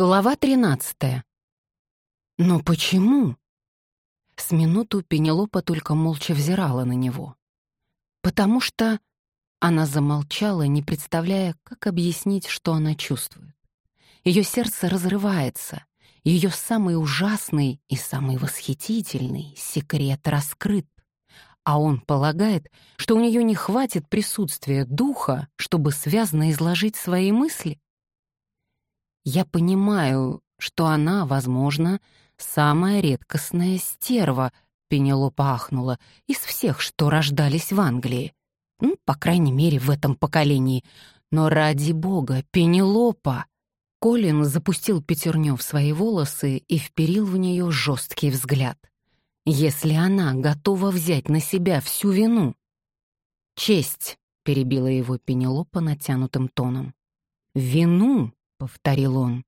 Глава тринадцатая. Но почему? С минуту Пенелопа только молча взирала на него. Потому что она замолчала, не представляя, как объяснить, что она чувствует. Ее сердце разрывается, ее самый ужасный и самый восхитительный секрет раскрыт. А он полагает, что у нее не хватит присутствия духа, чтобы связно изложить свои мысли. Я понимаю, что она, возможно, самая редкостная стерва, Пенелопа ахнула, из всех, что рождались в Англии. Ну, по крайней мере, в этом поколении. Но ради бога, Пенелопа! Колин запустил пятерню в свои волосы и вперил в нее жесткий взгляд. Если она готова взять на себя всю вину... «Честь!» — перебила его Пенелопа натянутым тоном. «Вину!» — повторил он.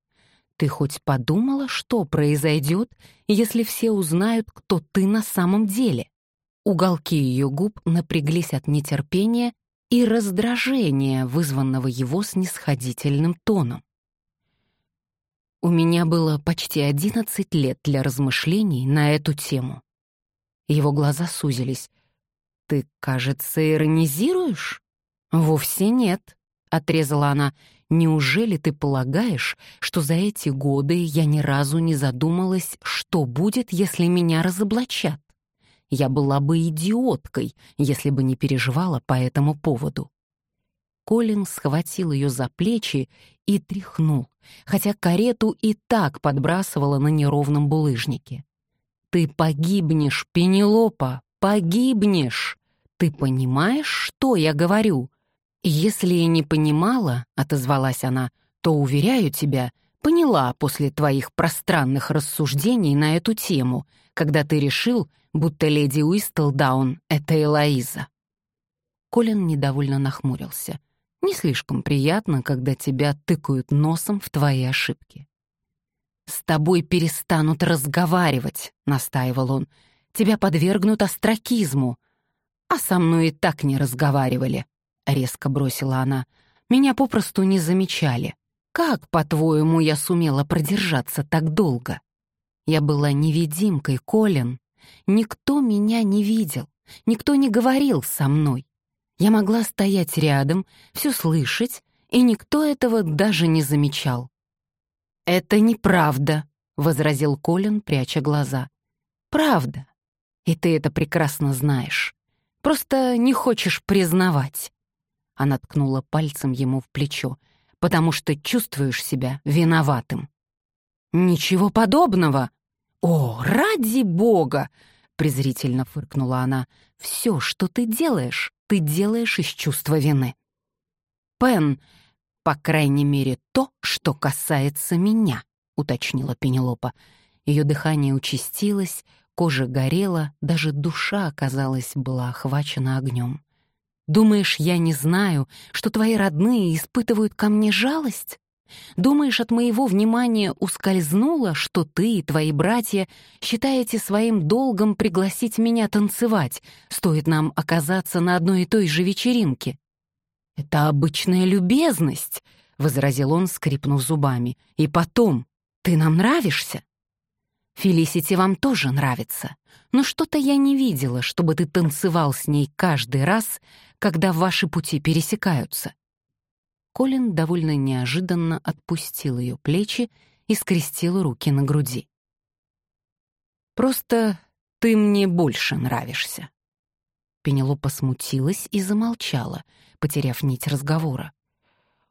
«Ты хоть подумала, что произойдет, если все узнают, кто ты на самом деле?» Уголки ее губ напряглись от нетерпения и раздражения, вызванного его снисходительным тоном. У меня было почти одиннадцать лет для размышлений на эту тему. Его глаза сузились. «Ты, кажется, иронизируешь?» «Вовсе нет», — отрезала она. Неужели ты полагаешь, что за эти годы я ни разу не задумалась, что будет, если меня разоблачат? Я была бы идиоткой, если бы не переживала по этому поводу. Колин схватил ее за плечи и тряхнул, хотя карету и так подбрасывала на неровном булыжнике. «Ты погибнешь, Пенелопа, погибнешь! Ты понимаешь, что я говорю? «Если и не понимала», — отозвалась она, «то, уверяю тебя, поняла после твоих пространных рассуждений на эту тему, когда ты решил, будто леди Уистлдаун — это Элоиза». Колин недовольно нахмурился. «Не слишком приятно, когда тебя тыкают носом в твои ошибки». «С тобой перестанут разговаривать», — настаивал он. «Тебя подвергнут остракизму. А со мной и так не разговаривали. — резко бросила она. «Меня попросту не замечали. Как, по-твоему, я сумела продержаться так долго? Я была невидимкой, Колин. Никто меня не видел, никто не говорил со мной. Я могла стоять рядом, все слышать, и никто этого даже не замечал». «Это неправда», — возразил Колин, пряча глаза. «Правда. И ты это прекрасно знаешь. Просто не хочешь признавать». Она ткнула пальцем ему в плечо. «Потому что чувствуешь себя виноватым». «Ничего подобного!» «О, ради бога!» — презрительно фыркнула она. «Все, что ты делаешь, ты делаешь из чувства вины». «Пен, по крайней мере, то, что касается меня», — уточнила Пенелопа. Ее дыхание участилось, кожа горела, даже душа, казалось, была охвачена огнем. Думаешь, я не знаю, что твои родные испытывают ко мне жалость? Думаешь, от моего внимания ускользнуло, что ты и твои братья считаете своим долгом пригласить меня танцевать, стоит нам оказаться на одной и той же вечеринке? Это обычная любезность, — возразил он, скрипнув зубами. И потом, ты нам нравишься? Фелисити вам тоже нравится, но что-то я не видела, чтобы ты танцевал с ней каждый раз, когда ваши пути пересекаются. Колин довольно неожиданно отпустил ее плечи и скрестил руки на груди. «Просто ты мне больше нравишься». Пенелопа смутилась и замолчала, потеряв нить разговора.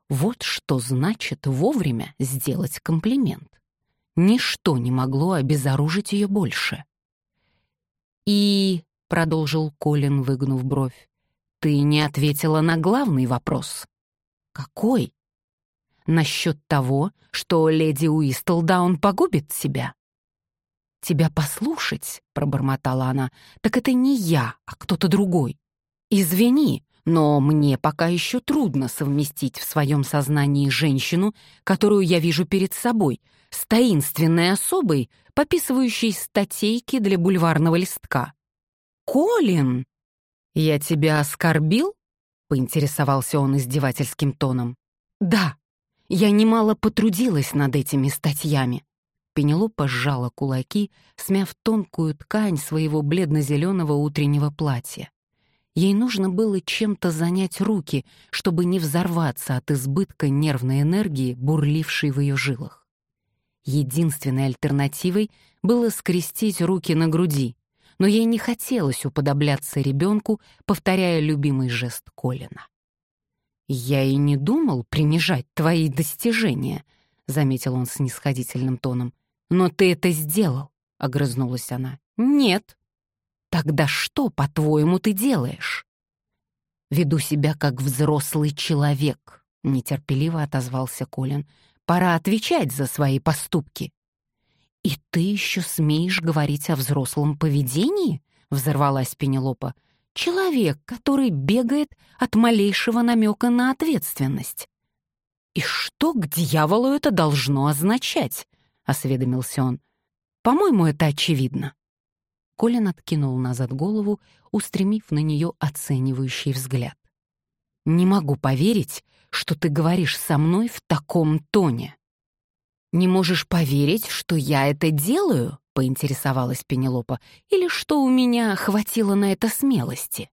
Вот что значит вовремя сделать комплимент. Ничто не могло обезоружить ее больше. «И», — продолжил Колин, выгнув бровь, ты не ответила на главный вопрос. Какой? Насчет того, что леди Уистлдаун погубит себя. «Тебя послушать», — пробормотала она, — «так это не я, а кто-то другой. Извини, но мне пока еще трудно совместить в своем сознании женщину, которую я вижу перед собой, с таинственной особой, пописывающей статейки для бульварного листка. «Колин!» «Я тебя оскорбил?» — поинтересовался он издевательским тоном. «Да, Я немало потрудилась над этими статьями. Пенелопа сжала кулаки, смяв тонкую ткань своего бледно-зеленого утреннего платья. Ей нужно было чем-то занять руки, чтобы не взорваться от избытка нервной энергии, бурлившей в ее жилах. Единственной альтернативой было скрестить руки на груди, но ей не хотелось уподобляться ребенку, повторяя любимый жест Колина. «Я и не думал принижать твои достижения», — заметил он с нисходительным тоном. «Но ты это сделал», — огрызнулась она. «Нет». «Тогда что, по-твоему, ты делаешь?» «Веду себя как взрослый человек», — нетерпеливо отозвался Колин. «Пора отвечать за свои поступки». «И ты еще смеешь говорить о взрослом поведении?» — взорвалась Пенелопа. «Человек, который бегает от малейшего намека на ответственность». «И что к дьяволу это должно означать?» осведомился он. «По-моему, это очевидно». Колин откинул назад голову, устремив на нее оценивающий взгляд. «Не могу поверить, что ты говоришь со мной в таком тоне». «Не можешь поверить, что я это делаю?» — поинтересовалась Пенелопа. «Или что у меня хватило на это смелости?»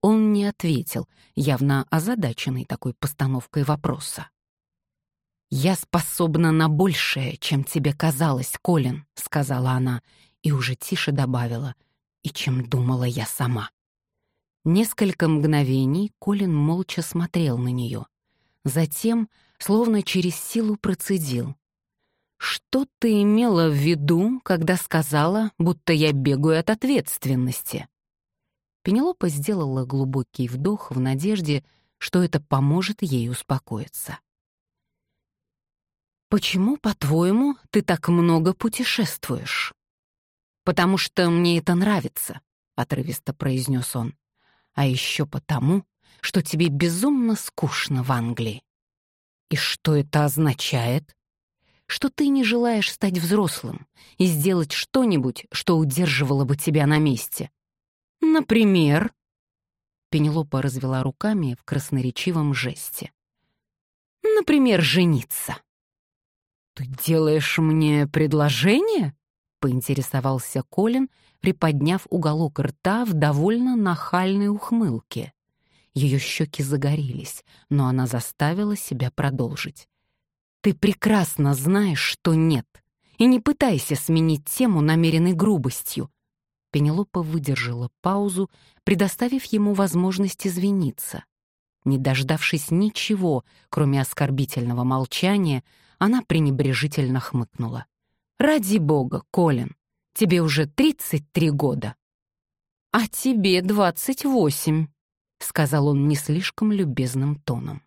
Он не ответил, явно озадаченный такой постановкой вопроса. «Я способна на большее, чем тебе казалось, Колин», — сказала она, и уже тише добавила, «и чем думала я сама». Несколько мгновений Колин молча смотрел на нее. Затем, словно через силу процедил. «Что ты имела в виду, когда сказала, будто я бегаю от ответственности?» Пенелопа сделала глубокий вдох в надежде, что это поможет ей успокоиться. «Почему, по-твоему, ты так много путешествуешь?» «Потому что мне это нравится», — отрывисто произнес он. «А еще потому, что тебе безумно скучно в Англии». «И что это означает?» «Что ты не желаешь стать взрослым и сделать что-нибудь, что удерживало бы тебя на месте». «Например?» Пенелопа развела руками в красноречивом жесте. «Например, жениться». «Ты делаешь мне предложение?» — поинтересовался Колин, приподняв уголок рта в довольно нахальной ухмылке. Ее щеки загорелись, но она заставила себя продолжить. «Ты прекрасно знаешь, что нет, и не пытайся сменить тему намеренной грубостью». Пенелопа выдержала паузу, предоставив ему возможность извиниться. Не дождавшись ничего, кроме оскорбительного молчания, она пренебрежительно хмыкнула. «Ради бога, Колин, тебе уже 33 года». «А тебе 28», — сказал он не слишком любезным тоном.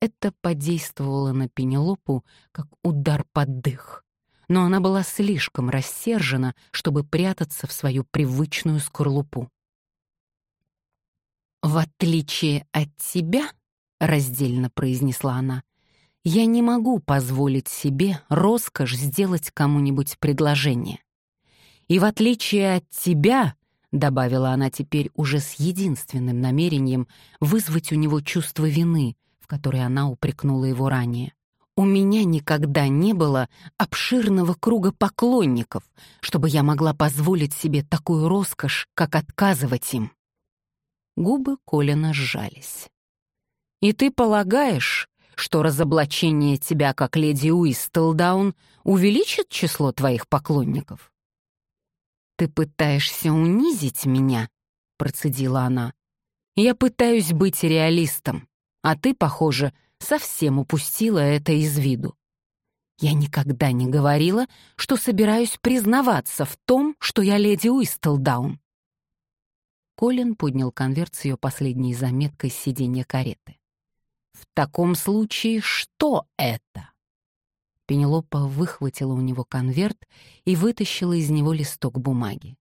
Это подействовало на Пенелопу, как удар под дых. Но она была слишком рассержена, чтобы прятаться в свою привычную скорлупу. «В отличие от тебя», — раздельно произнесла она, я не могу позволить себе роскошь сделать кому-нибудь предложение. И в отличие от тебя, — добавила она теперь уже с единственным намерением вызвать у него чувство вины, в которой она упрекнула его ранее. У меня никогда не было обширного круга поклонников, чтобы я могла позволить себе такую роскошь, как отказывать им. Губы Колина сжались. «И ты полагаешь, что разоблачение тебя как леди Уистлдаун увеличит число твоих поклонников. «Ты пытаешься унизить меня?» — процедила она. «Я пытаюсь быть реалистом, а ты, похоже, совсем упустила это из виду. Я никогда не говорила, что собираюсь признаваться в том, что я леди Уистлдаун». Колин поднял конверт с ее последней заметкой с сиденья кареты. «В таком случае что это?» Пенелопа выхватила у него конверт и вытащила из него листок бумаги.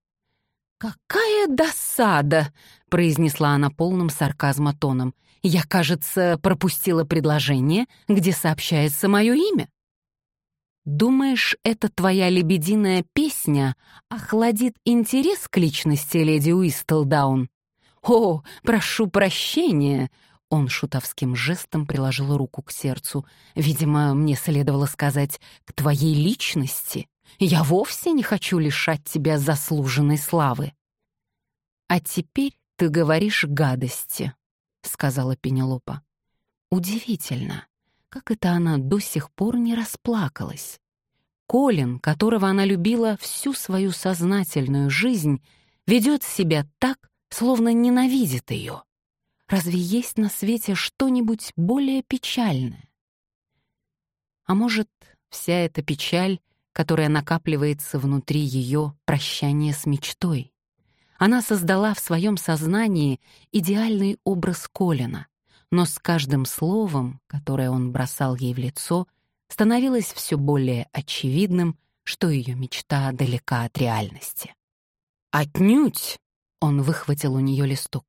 «Какая досада!» — произнесла она полным сарказма тоном. «Я, кажется, пропустила предложение, где сообщается мое имя». «Думаешь, эта твоя лебединая песня охладит интерес к личности леди Уистлдаун?» «О, прошу прощения!» Он шутовским жестом приложил руку к сердцу. «Видимо, мне следовало сказать «к твоей личности». Я вовсе не хочу лишать тебя заслуженной славы». «А теперь ты говоришь гадости», — сказала Пенелопа. Удивительно, как это она до сих пор не расплакалась. Колин, которого она любила всю свою сознательную жизнь, ведет себя так, словно ненавидит ее. Разве есть на свете что-нибудь более печальное? А может, вся эта печаль, которая накапливается внутри ее прощание с мечтой? Она создала в своем сознании идеальный образ Колина, но с каждым словом, которое он бросал ей в лицо, становилось все более очевидным, что ее мечта далека от реальности. «Отнюдь!» — он выхватил у нее листок.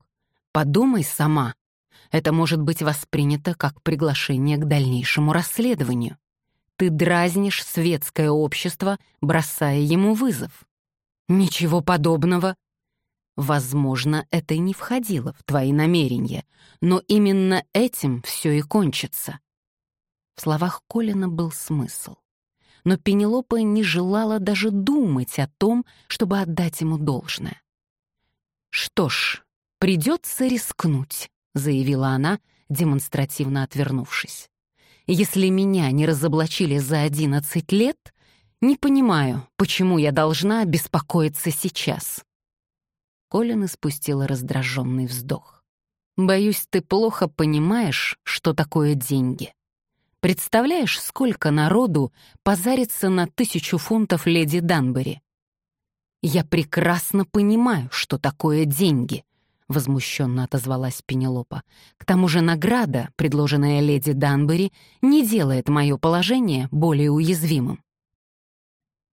Подумай сама. Это может быть воспринято как приглашение к дальнейшему расследованию. Ты дразнишь светское общество, бросая ему вызов. Ничего подобного. Возможно, это и не входило в твои намерения, но именно этим все и кончится. В словах Колина был смысл. Но Пенелопа не желала даже думать о том, чтобы отдать ему должное. Что ж, «Придется рискнуть», — заявила она, демонстративно отвернувшись. «Если меня не разоблачили за одиннадцать лет, не понимаю, почему я должна беспокоиться сейчас». Колин испустила раздраженный вздох. «Боюсь, ты плохо понимаешь, что такое деньги. Представляешь, сколько народу позарится на тысячу фунтов леди Данбери? Я прекрасно понимаю, что такое деньги, — возмущенно отозвалась Пенелопа. «К тому же награда, предложенная леди Данбери, не делает мое положение более уязвимым.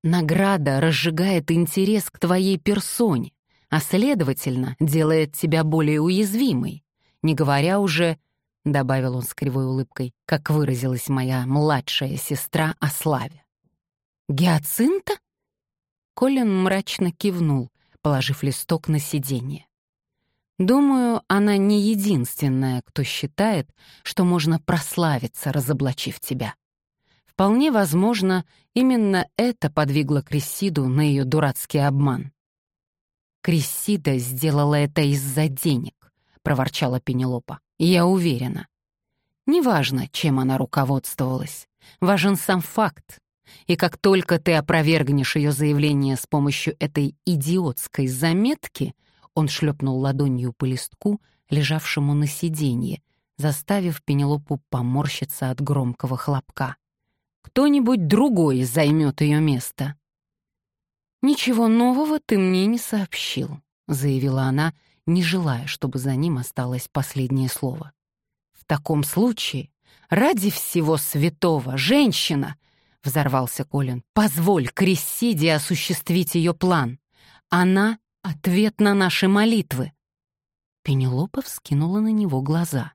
Награда разжигает интерес к твоей персоне, а, следовательно, делает тебя более уязвимой, не говоря уже, — добавил он с кривой улыбкой, как выразилась моя младшая сестра о славе. «Гиацинта?» Колин мрачно кивнул, положив листок на сиденье. Думаю, она не единственная, кто считает, что можно прославиться, разоблачив тебя. Вполне возможно, именно это подвигло Крессиду на ее дурацкий обман. «Крессида сделала это из-за денег», — проворчала Пенелопа. «Я уверена. Неважно, чем она руководствовалась. Важен сам факт. И как только ты опровергнешь ее заявление с помощью этой идиотской заметки — он шлепнул ладонью по листку, лежавшему на сиденье, заставив Пенелопу поморщиться от громкого хлопка. «Кто-нибудь другой займет ее место». «Ничего нового ты мне не сообщил», — заявила она, не желая, чтобы за ним осталось последнее слово. «В таком случае, ради всего святого, женщина!» — взорвался Колин. «Позволь Крессиде осуществить ее план. Она Ответ на наши молитвы. Пенелопа вскинула на него глаза.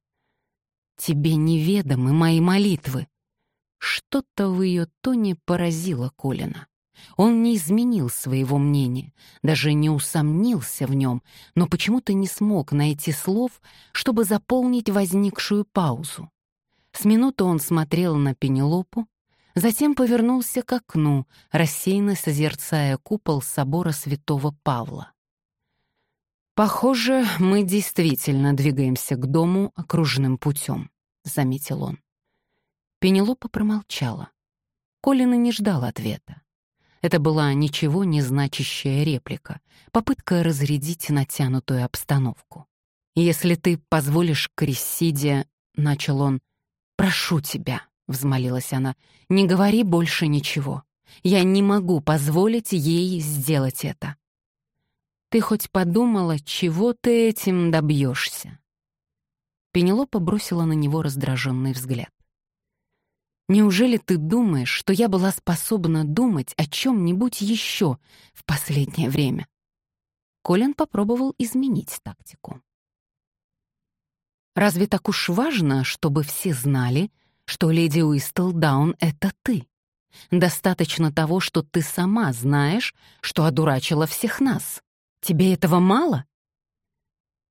«Тебе неведомы мои молитвы». Что-то в ее тоне поразило Колина. Он не изменил своего мнения, даже не усомнился в нем, но почему-то не смог найти слов, чтобы заполнить возникшую паузу. С минуты он смотрел на Пенелопу, затем повернулся к окну, рассеянно созерцая купол собора святого Павла. «Похоже, мы действительно двигаемся к дому окружным путем», — заметил он. Пенелопа промолчала. Колина не ждал ответа. Это была ничего не значащая реплика, попытка разрядить натянутую обстановку. «Если ты позволишь Крессиде...» — начал он. «Прошу тебя», — взмолилась она, — «не говори больше ничего. Я не могу позволить ей сделать это. Ты хоть подумала, чего ты этим добьешься? Пенелопа бросила на него раздраженный взгляд. «Неужели ты думаешь, что я была способна думать о чем-нибудь еще в последнее время?» Колин попробовал изменить тактику. «Разве так уж важно, чтобы все знали, что леди Уистлдаун — это ты? Достаточно того, что ты сама знаешь, что одурачила всех нас. Тебе этого мало?»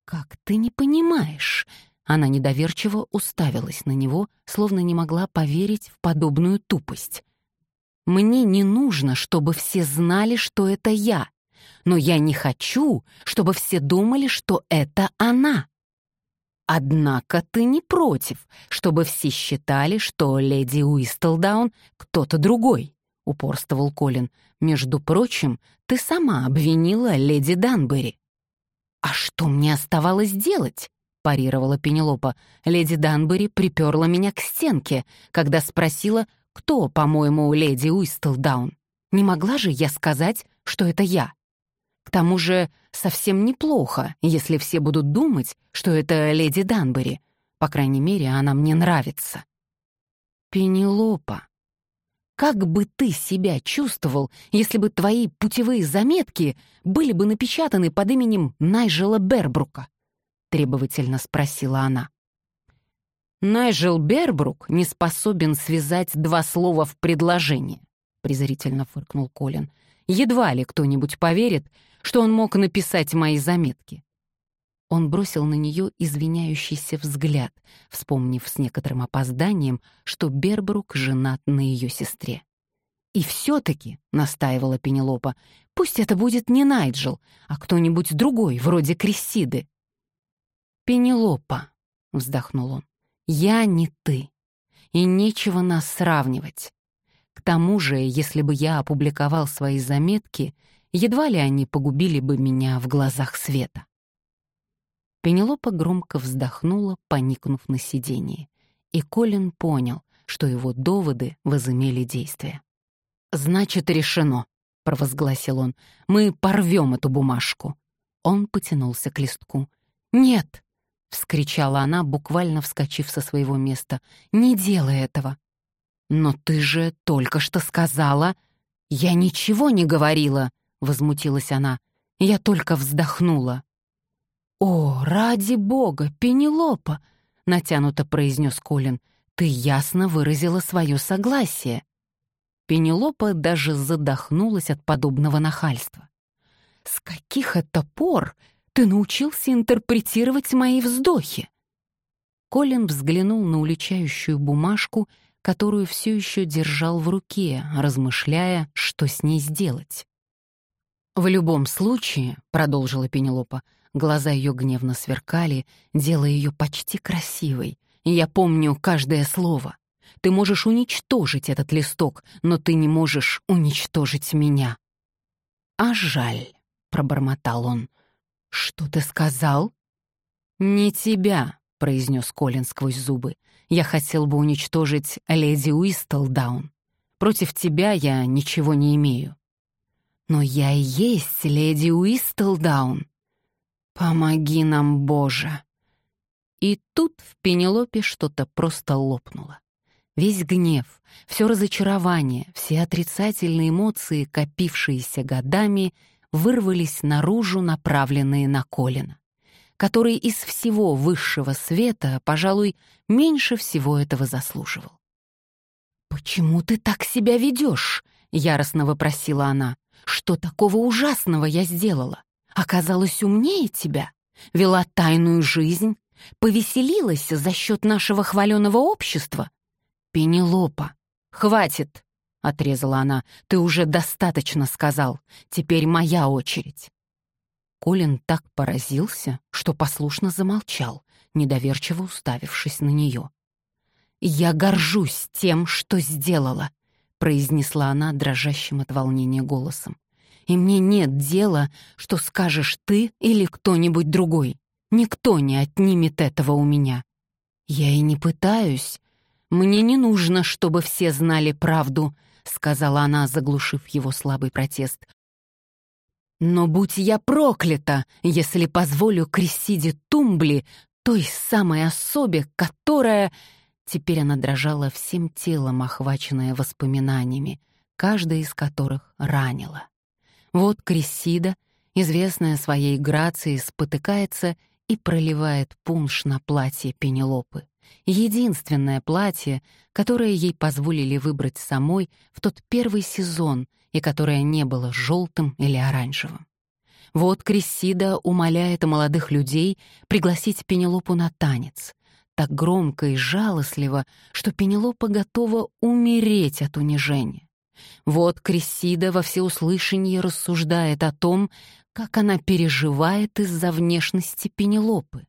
«Как ты не понимаешь?» Она недоверчиво уставилась на него, словно не могла поверить в подобную тупость. «Мне не нужно, чтобы все знали, что это я, но я не хочу, чтобы все думали, что это она. Однако ты не против, чтобы все считали, что леди Уистлдаун кто-то другой», — упорствовал Колин. «Между прочим, ты сама обвинила леди Данбери». «А что мне оставалось делать?» — парировала Пенелопа. «Леди Данбери приперла меня к стенке, когда спросила, кто, по-моему, леди Уистлдаун. Не могла же я сказать, что это я? К тому же совсем неплохо, если все будут думать, что это леди Данбери. По крайней мере, она мне нравится». «Пенелопа», как бы ты себя чувствовал, если бы твои путевые заметки были бы напечатаны под именем Найжела Бербрука? Требовательно спросила она. Найжел Бербрук не способен связать два слова в предложение, презрительно фыркнул Колин. Едва ли кто-нибудь поверит, что он мог написать мои заметки. Он бросил на нее извиняющийся взгляд, вспомнив с некоторым опозданием, что Бербрук женат на ее сестре. «И все-таки», — настаивала Пенелопа, — «пусть это будет не Найджел, а кто-нибудь другой, вроде Крессиды». «Пенелопа», — вздохнул он, — «я не ты, и нечего нас сравнивать. К тому же, если бы я опубликовал свои заметки, едва ли они погубили бы меня в глазах света. Пенелопа громко вздохнула, поникнув на сиденье, и Колин понял, что его доводы возымели действие. «Значит, решено», — провозгласил он. «Мы порвем эту бумажку». Он потянулся к листку. «Нет!» — вскричала она, буквально вскочив со своего места. «Не делай этого!» «Но ты же только что сказала...» «Я ничего не говорила!» — возмутилась она. «Я только вздохнула». «О, ради бога, Пенелопа!» — натянуто произнес Колин. «Ты ясно выразила свое согласие». Пенелопа даже задохнулась от подобного нахальства. «С каких это пор ты научился интерпретировать мои вздохи?» Колин взглянул на уличающую бумажку, которую все еще держал в руке, размышляя, что с ней сделать. «В любом случае», — продолжила Пенелопа, — Глаза ее гневно сверкали, делая ее почти красивой. Я помню каждое слово. Ты можешь уничтожить этот листок, но ты не можешь уничтожить меня. «А жаль», — пробормотал он. «Что ты сказал?» «Не тебя», — произнес Колин сквозь зубы. «Я хотел бы уничтожить леди Уистлдаун. Против тебя я ничего не имею». «Но я и есть леди Уистлдаун», «Помоги нам, Боже!» И тут в Пенелопе что-то просто лопнуло. Весь гнев, все разочарование, все отрицательные эмоции, копившиеся годами, вырвались наружу, направленные на Колина, который из всего высшего света, пожалуй, меньше всего этого заслуживал. «Почему ты так себя ведешь?» — яростно вопросила она. «Что такого ужасного я сделала? Оказалась умнее тебя, вела тайную жизнь, повеселилась за счет нашего хваленого общества? Пенелопа, хватит, — отрезала она, — ты уже достаточно сказал, теперь моя очередь. Колин так поразился, что послушно замолчал, недоверчиво уставившись на нее. «Я горжусь тем, что сделала», — произнесла она дрожащим от волнения голосом и мне нет дела, что скажешь ты или кто-нибудь другой. Никто не отнимет этого у меня. Я и не пытаюсь. Мне не нужно, чтобы все знали правду, сказала она, заглушив его слабый протест. Но будь я проклята, если позволю Крессиде Тумбли, той самой особе, которая... Теперь она дрожала всем телом, охваченная воспоминаниями, каждая из которых ранила. Вот Крессида, известная своей грацией, спотыкается и проливает пунш на платье Пенелопы. Единственное платье, которое ей позволили выбрать самой в тот первый сезон и которое не было желтым или оранжевым. Вот Крессида умоляет молодых людей пригласить Пенелопу на танец. Так громко и жалостливо, что Пенелопа готова умереть от унижения. Вот Крессида во всеуслышание рассуждает о том, как она переживает из-за внешности Пенелопы.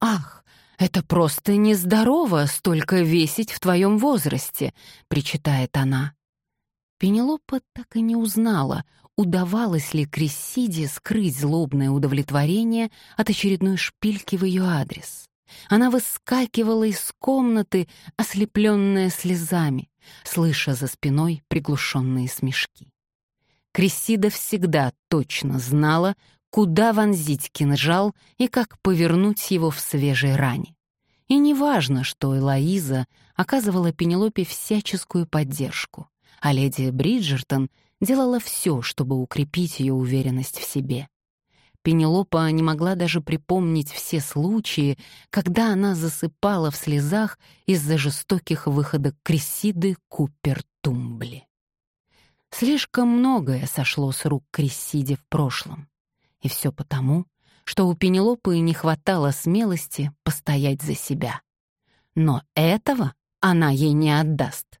«Ах, это просто нездорово столько весить в твоем возрасте», — причитает она. Пенелопа так и не узнала, удавалось ли Крессиде скрыть злобное удовлетворение от очередной шпильки в ее адрес. Она выскакивала из комнаты, ослепленная слезами, слыша за спиной приглушенные смешки. Крессида всегда точно знала, куда вонзить кинжал и как повернуть его в свежей ране. И неважно, что Элоиза оказывала Пенелопе всяческую поддержку, а леди Бриджертон делала все, чтобы укрепить ее уверенность в себе. Пенелопа не могла даже припомнить все случаи, когда она засыпала в слезах из-за жестоких выходок Крессиды Купер-Тумбли. Слишком многое сошло с рук Крессиде в прошлом. И все потому, что у Пенелопы не хватало смелости постоять за себя. Но этого она ей не отдаст.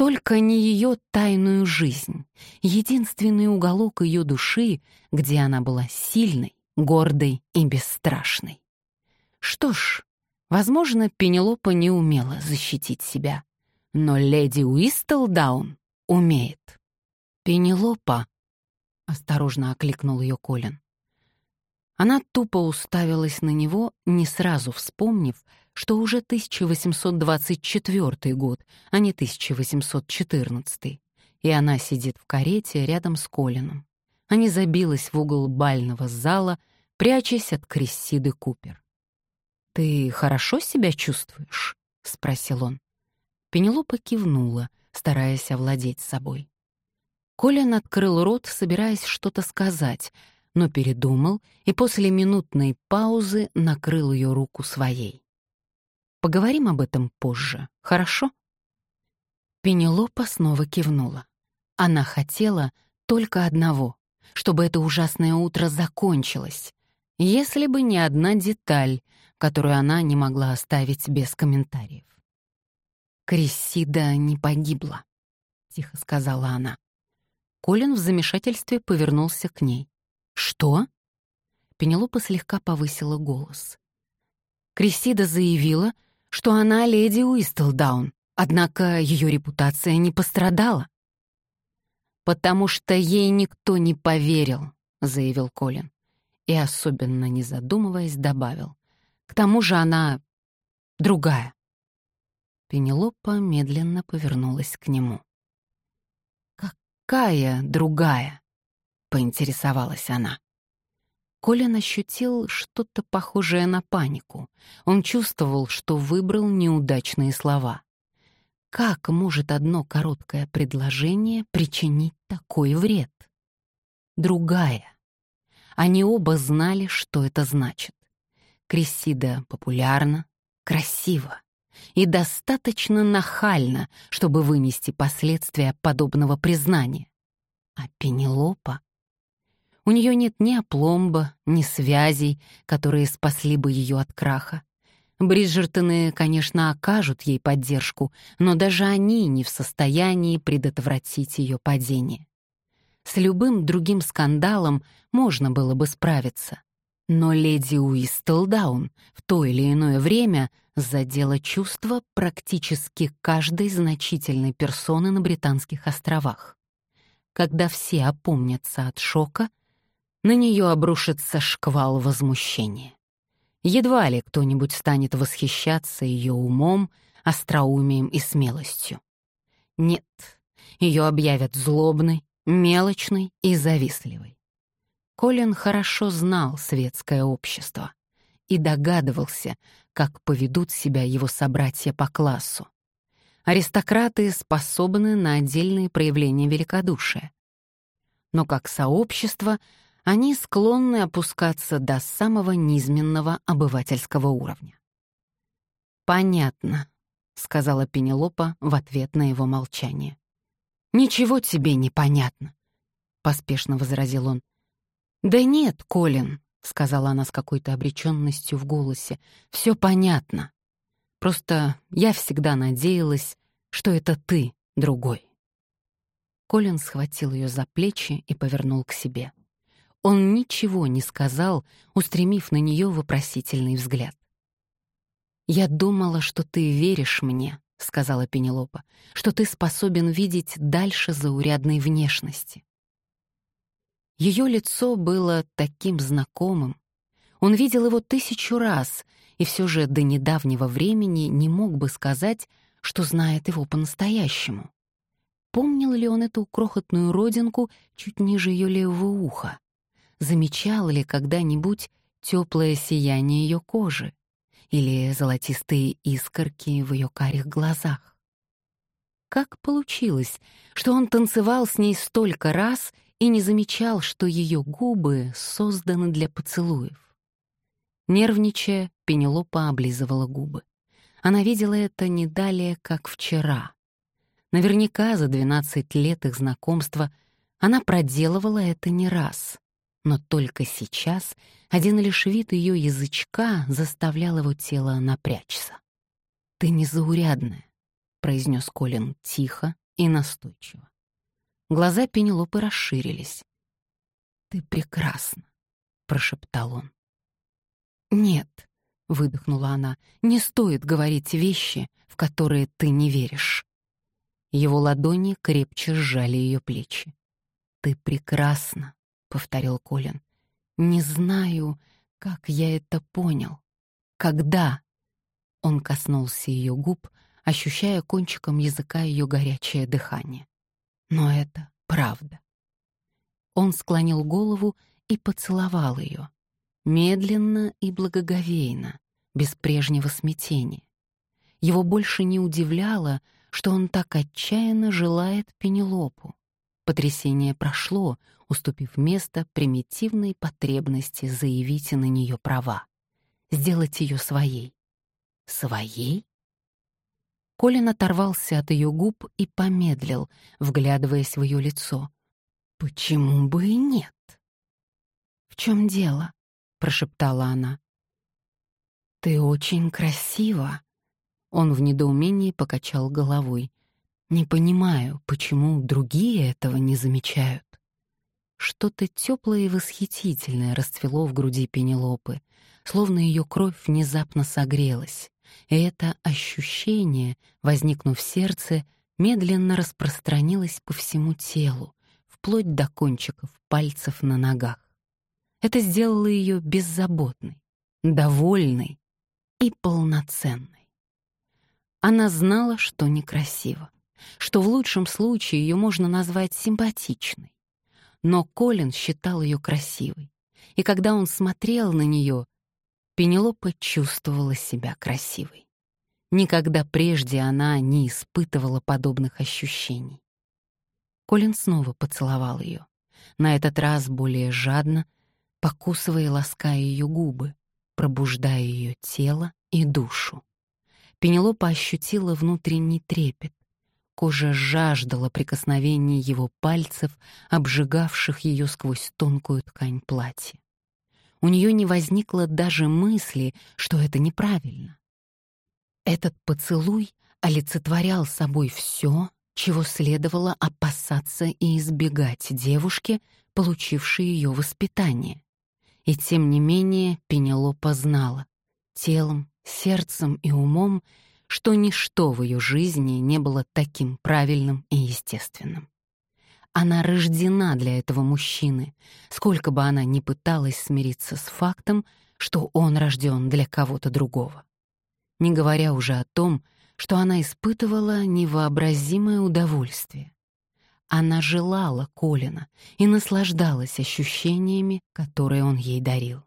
Только не ее тайную жизнь, единственный уголок ее души, где она была сильной, гордой и бесстрашной. Что ж, возможно, Пенелопа не умела защитить себя, но леди Уистелдаун умеет. «Пенелопа», — осторожно окликнул ее Колин. Она тупо уставилась на него, не сразу вспомнив, что уже 1824 год, а не 1814, и она сидит в карете рядом с Колином. Она забилась в угол бального зала, прячась от Крессиды Купер. «Ты хорошо себя чувствуешь?» — спросил он. Пенелопа кивнула, стараясь овладеть собой. Колин открыл рот, собираясь что-то сказать, но передумал и после минутной паузы накрыл ее руку своей. Поговорим об этом позже, хорошо?» Пенелопа снова кивнула. Она хотела только одного, чтобы это ужасное утро закончилось, если бы не одна деталь, которую она не могла оставить без комментариев. «Крессида не погибла», — тихо сказала она. Колин в замешательстве повернулся к ней. «Что?» Пенелопа слегка повысила голос. Крессида заявила, что она леди Уистелдаун, однако ее репутация не пострадала. «Потому что ей никто не поверил», — заявил Колин. И, особенно не задумываясь, добавил. «К тому же она другая». Пенелопа медленно повернулась к нему. «Какая другая?» — поинтересовалась она. Колин ощутил что-то похожее на панику. Он чувствовал, что выбрал неудачные слова. Как может одно короткое предложение причинить такой вред? Другая. Они оба знали, что это значит. Крессида популярна, красива и достаточно нахальна, чтобы вынести последствия подобного признания. А Пенелопа у нее нет ни опломба, ни связей, которые спасли бы ее от краха. Бриджертоны, конечно, окажут ей поддержку, но даже они не в состоянии предотвратить ее падение. С любым другим скандалом можно было бы справиться. Но леди Уистелдаун в то или иное время задела чувства практически каждой значительной персоны на Британских островах. Когда все опомнятся от шока, на нее обрушится шквал возмущения. Едва ли кто-нибудь станет восхищаться ее умом, остроумием и смелостью. Нет, ее объявят злобной, мелочной и завистливой. Колин хорошо знал светское общество и догадывался, как поведут себя его собратья по классу. Аристократы способны на отдельные проявления великодушия. Но как сообщество они склонны опускаться до самого низменного обывательского уровня. «Понятно», — сказала Пенелопа в ответ на его молчание. «Ничего тебе не понятно», — поспешно возразил он. «Да нет, Колин», — сказала она с какой-то обреченностью в голосе, — «все понятно. Просто я всегда надеялась, что это ты другой». Колин схватил ее за плечи и повернул к себе. Он ничего не сказал, устремив на нее вопросительный взгляд. «Я думала, что ты веришь мне», — сказала Пенелопа, «что ты способен видеть дальше заурядной внешности». Ее лицо было таким знакомым. Он видел его тысячу раз, и все же до недавнего времени не мог бы сказать, что знает его по-настоящему. Помнил ли он эту крохотную родинку чуть ниже ее левого уха? Замечал ли когда-нибудь теплое сияние ее кожи или золотистые искорки в ее карих глазах? Как получилось, что он танцевал с ней столько раз и не замечал, что ее губы созданы для поцелуев. Нервничая, Пенелопа облизывала губы. Она видела это не далее, как вчера. Наверняка за 12 лет их знакомства она проделывала это не раз. Но только сейчас один лишь вид ее язычка заставлял его тело напрячься. «Ты незаурядная», — произнес Колин тихо и настойчиво. Глаза Пенелопы расширились. «Ты прекрасна», — прошептал он. «Нет», — выдохнула она, — «не стоит говорить вещи, в которые ты не веришь». Его ладони крепче сжали ее плечи. «Ты прекрасна», — повторил Колин. «Не знаю, как я это понял. Когда?» Он коснулся ее губ, ощущая кончиком языка ее горячее дыхание. Но это правда. Он склонил голову и поцеловал ее. Медленно и благоговейно, без прежнего смятения. Его больше не удивляло, что он так отчаянно желает Пенелопу. Потрясение прошло, уступив место примитивной потребности заявить на нее права, сделать ее своей. Своей? Колин оторвался от ее губ и помедлил, вглядываясь в ее лицо. «Почему бы и нет?» «В чем дело?» — прошептала она. «Ты очень красива!» Он в недоумении покачал головой. «Не понимаю, почему другие этого не замечают?» Что-то теплое и восхитительное расцвело в груди Пенелопы, словно ее кровь внезапно согрелась. И это ощущение, возникнув в сердце, медленно распространилось по всему телу, вплоть до кончиков пальцев на ногах. Это сделало ее беззаботной, довольной и полноценной. Она знала, что некрасиво, что в лучшем случае ее можно назвать симпатичной. Но Колин считал ее красивой, и когда он смотрел на нее, Пенелопа чувствовала себя красивой. Никогда прежде она не испытывала подобных ощущений. Колин снова поцеловал ее, на этот раз более жадно, покусывая и лаская ее губы, пробуждая ее тело и душу. Пенелопа ощутила внутренний трепет. Кожа жаждала прикосновений его пальцев, обжигавших ее сквозь тонкую ткань платья у нее не возникло даже мысли, что это неправильно. Этот поцелуй олицетворял собой все, чего следовало опасаться и избегать девушке, получившей ее воспитание. И тем не менее Пенелопа знала телом, сердцем и умом, что ничто в ее жизни не было таким правильным и естественным. Она рождена для этого мужчины, сколько бы она ни пыталась смириться с фактом, что он рожден для кого-то другого. Не говоря уже о том, что она испытывала невообразимое удовольствие. Она желала Колина и наслаждалась ощущениями, которые он ей дарил.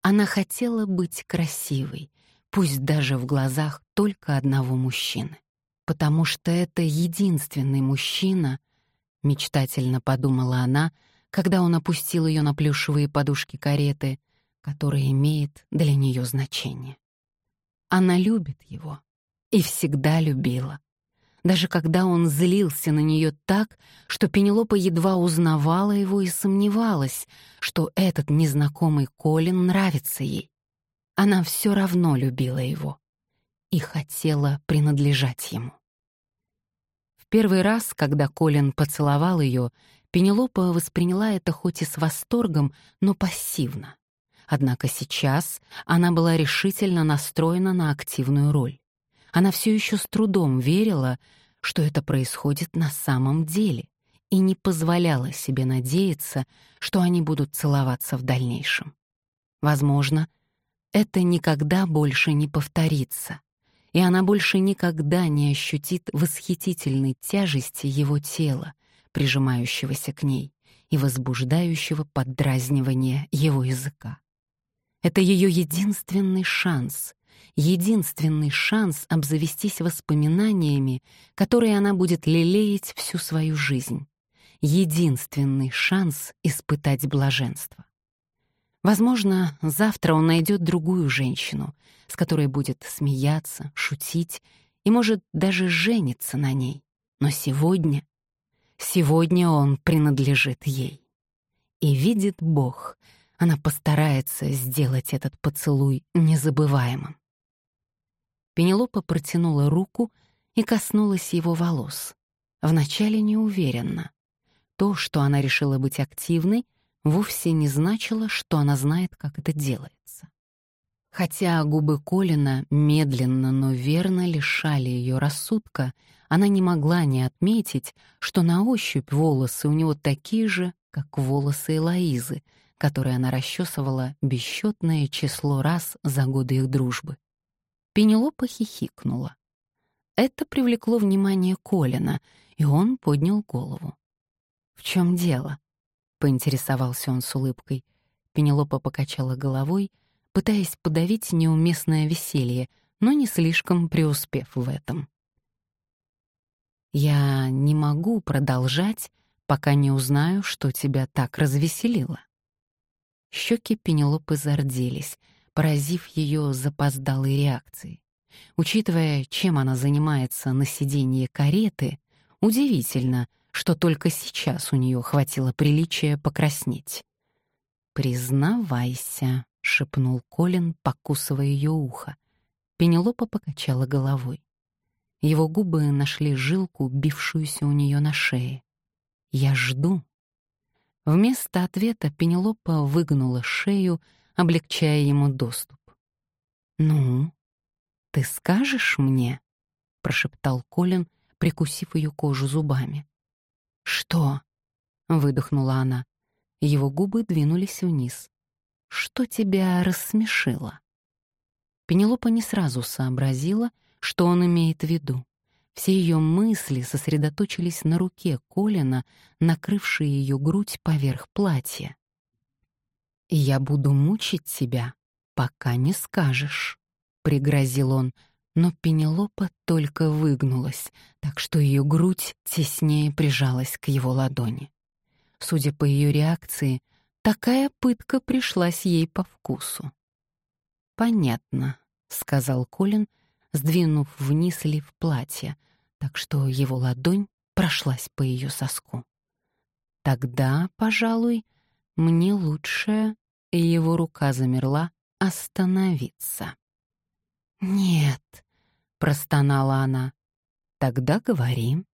Она хотела быть красивой, пусть даже в глазах только одного мужчины, потому что это единственный мужчина — мечтательно подумала она, когда он опустил ее на плюшевые подушки кареты, которая имеет для нее значение. Она любит его и всегда любила. даже когда он злился на нее так, что Пенелопа едва узнавала его и сомневалась, что этот незнакомый Колин нравится ей. Она все равно любила его и хотела принадлежать ему. В первый раз, когда Колин поцеловал ее, Пенелопа восприняла это хоть и с восторгом, но пассивно. Однако сейчас она была решительно настроена на активную роль. Она все еще с трудом верила, что это происходит на самом деле, и не позволяла себе надеяться, что они будут целоваться в дальнейшем. Возможно, это никогда больше не повторится, и она больше никогда не ощутит восхитительной тяжести его тела, прижимающегося к ней и возбуждающего поддразнивания его языка. Это ее единственный шанс, единственный шанс обзавестись воспоминаниями, которые она будет лелеять всю свою жизнь, единственный шанс испытать блаженство. Возможно, завтра он найдет другую женщину, с которой будет смеяться, шутить и, может, даже жениться на ней. Но сегодня, сегодня он принадлежит ей. И видит Бог, она постарается сделать этот поцелуй незабываемым. Пенелопа протянула руку и коснулась его волос. Вначале неуверенно. То, что она решила быть активной, вовсе не значило, что она знает, как это делается. Хотя губы Колина медленно, но верно лишали ее рассудка, она не могла не отметить, что на ощупь волосы у него такие же, как волосы Элоизы, которые она расчесывала бесчетное число раз за годы их дружбы. Пенелопа хихикнула. Это привлекло внимание Колина, и он поднял голову. «В чем дело?» — поинтересовался он с улыбкой. Пенелопа покачала головой, пытаясь подавить неуместное веселье, но не слишком преуспев в этом. «Я не могу продолжать, пока не узнаю, что тебя так развеселило». Щеки Пенелопы зарделись — поразив ее запоздалой реакцией. Учитывая, чем она занимается на сиденье кареты, удивительно, что только сейчас у нее хватило приличия покраснеть. «Признавайся», — шепнул Колин, покусывая ее ухо. Пенелопа покачала головой. Его губы нашли жилку, бившуюся у нее на шее. «Я жду». Вместо ответа Пенелопа выгнула шею, облегчая ему доступ. «Ну, ты скажешь мне?» — прошептал Колин, прикусив ее кожу зубами. «Что?» — выдохнула она. Его губы двинулись вниз. «Что тебя рассмешило?» Пенелопа не сразу сообразила, что он имеет в виду. Все ее мысли сосредоточились на руке Колина, накрывшей ее грудь поверх платья я буду мучить тебя, пока не скажешь», — пригрозил он, но Пенелопа только выгнулась, так что ее грудь теснее прижалась к его ладони. Судя по ее реакции, такая пытка пришлась ей по вкусу. «Понятно», — сказал Колин, сдвинув вниз лиф платья, так что его ладонь прошлась по ее соску. «Тогда, пожалуй, мне лучше его рука замерла остановиться. «Нет», — простонала она, — «тогда говори».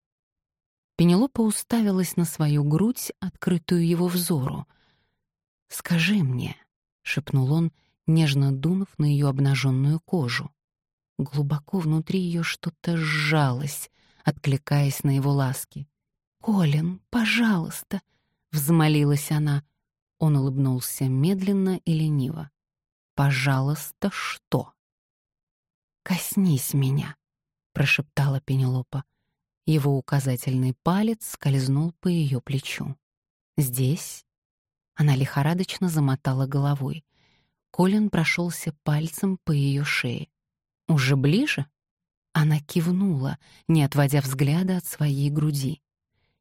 Пенелопа уставилась на свою грудь, открытую его взору. «Скажи мне», — шепнул он, нежно дунув на ее обнаженную кожу. Глубоко внутри ее что-то сжалось, откликаясь на его ласки. «Колин, пожалуйста», — взмолилась она, он улыбнулся медленно и лениво. «Пожалуйста, что?» «Коснись меня», — прошептала Пенелопа. Его указательный палец скользнул по ее плечу. «Здесь?» Она лихорадочно замотала головой. Колин прошелся пальцем по ее шее. «Уже ближе?» Она кивнула, не отводя взгляда от своей груди.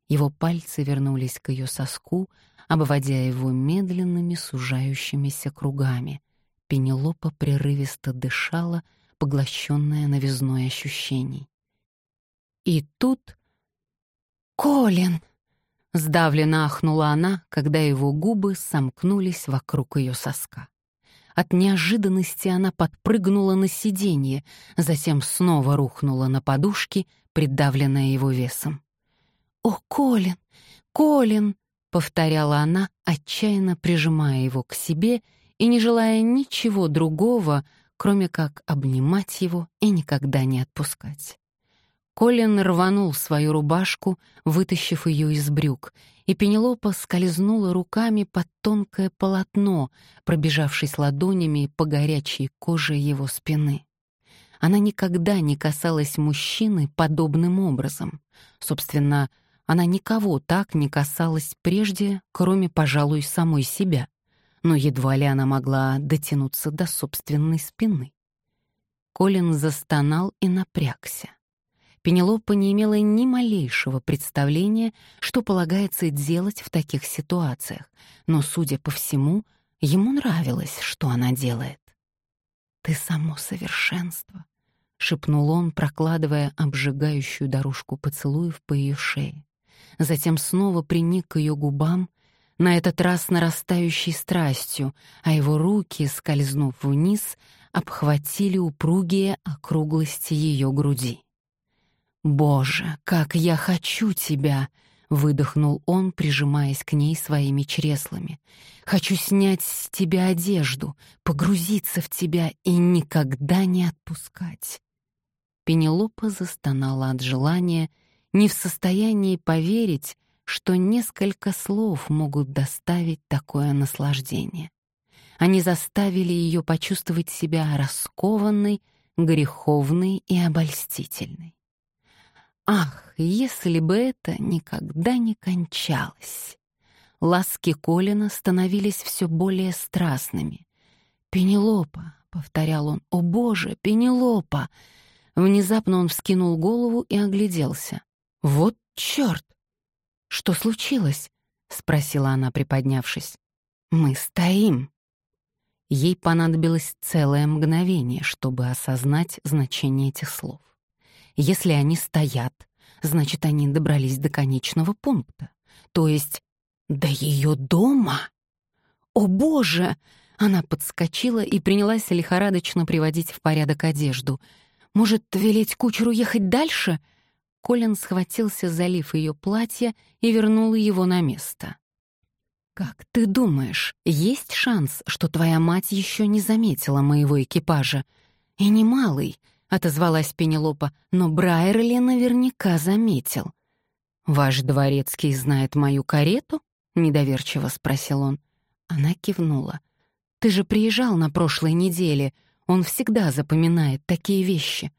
Его пальцы вернулись к ее соску, обводя его медленными сужающимися кругами. Пенелопа прерывисто дышала, поглощенная новизной ощущений. И тут... «Колин!» — сдавленно ахнула она, когда его губы сомкнулись вокруг ее соска. От неожиданности она подпрыгнула на сиденье, затем снова рухнула на подушки, придавленная его весом. «О, Колин! Колин!» — повторяла она, отчаянно прижимая его к себе и не желая ничего другого, кроме как обнимать его и никогда не отпускать. Колин рванул свою рубашку, вытащив ее из брюк, и Пенелопа скользнула руками под тонкое полотно, пробежавшись ладонями по горячей коже его спины. Она никогда не касалась мужчины подобным образом. Собственно, она никого так не касалась прежде, кроме, пожалуй, самой себя. Но едва ли она могла дотянуться до собственной спины. Колин застонал и напрягся. Пенелопа не имела ни малейшего представления, что полагается делать в таких ситуациях, но, судя по всему, ему нравилось, что она делает. «Ты само совершенство», — шепнул он, прокладывая обжигающую дорожку поцелуев по ее шее. Затем снова приник к ее губам, на этот раз нарастающей страстью, а его руки, скользнув вниз, обхватили упругие округлости ее груди. «Боже, как я хочу тебя!» — выдохнул он, прижимаясь к ней своими чреслами. «Хочу снять с тебя одежду, погрузиться в тебя и никогда не отпускать». Пенелопа застонала от желания, не в состоянии поверить, что несколько слов могут доставить такое наслаждение. Они заставили ее почувствовать себя раскованной, греховной и обольстительной. Ах, если бы это никогда не кончалось! Ласки Колина становились все более страстными. «Пенелопа!» — повторял он. «О, Боже, Пенелопа!» Внезапно он вскинул голову и огляделся. «Вот чёрт!» «Что случилось?» — спросила она, приподнявшись. «Мы стоим». Ей понадобилось целое мгновение, чтобы осознать значение этих слов. Если они стоят, значит, они добрались до конечного пункта, то есть до ее дома. «О, Боже!» Она подскочила и принялась лихорадочно приводить в порядок одежду. «Может, велеть кучеру ехать дальше?» Колин схватился за лиф ее платья и вернул его на место. «Как ты думаешь, есть шанс, что твоя мать еще не заметила моего экипажа? И немалый, — отозвалась Пенелопа, но Брайерли наверняка заметил. «Ваш дворецкий знает мою карету?» — недоверчиво спросил он. Она кивнула. «Ты же приезжал на прошлой неделе. Он всегда запоминает такие вещи».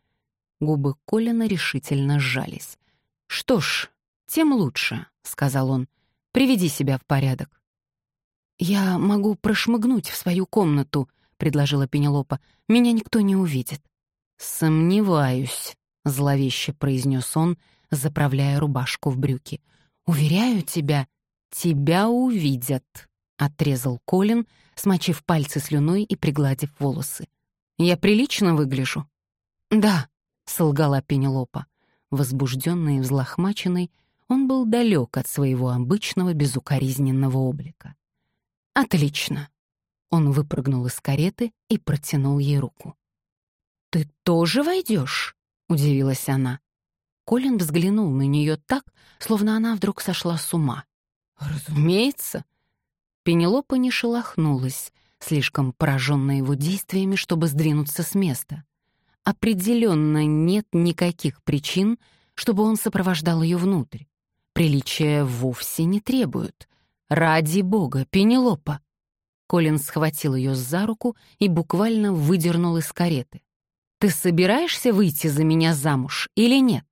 Губы Колина решительно сжались. «Что ж, тем лучше», — сказал он. «Приведи себя в порядок». «Я могу прошмыгнуть в свою комнату», — предложила Пенелопа. «Меня никто не увидит». «Сомневаюсь», — зловеще произнес он, заправляя рубашку в брюки. «Уверяю тебя, тебя увидят», — отрезал Колин, смочив пальцы слюной и пригладив волосы. «Я прилично выгляжу?» «Да», — солгала Пенелопа. Возбужденный и взлохмаченный, он был далек от своего обычного безукоризненного облика. «Отлично!» Он выпрыгнул из кареты и протянул ей руку. «Ты тоже войдешь?» — удивилась она. Колин взглянул на нее так, словно она вдруг сошла с ума. «Разумеется». Пенелопа не шелохнулась, слишком пораженная его действиями, чтобы сдвинуться с места. Определенно нет никаких причин, чтобы он сопровождал ее внутрь. Приличия вовсе не требуют. «Ради бога, Пенелопа!» Колин схватил ее за руку и буквально выдернул из кареты. Ты собираешься выйти за меня замуж или нет?»